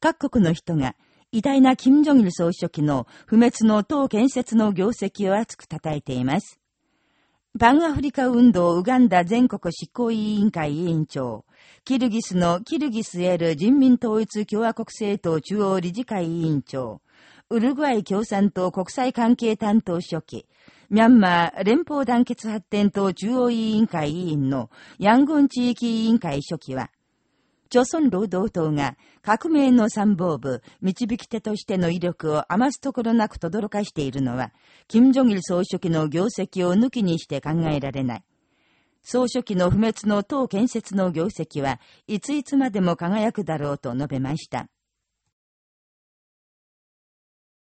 各国の人が偉大な金正日総書記の不滅の党建設の業績を熱く称えています。パンアフリカ運動ウガンダ全国執行委員会委員長、キルギスのキルギスエル人民統一共和国政党中央理事会委員長、ウルグアイ共産党国際関係担当書記、ミャンマー連邦団結発展党中央委員会委員のヤンゴン地域委員会書記は、朝鮮労働党が革命の参謀部、導き手としての威力を余すところなく轟かしているのは、金正日総書記の業績を抜きにして考えられない。総書記の不滅の党建設の業績はいついつまでも輝くだろうと述べました。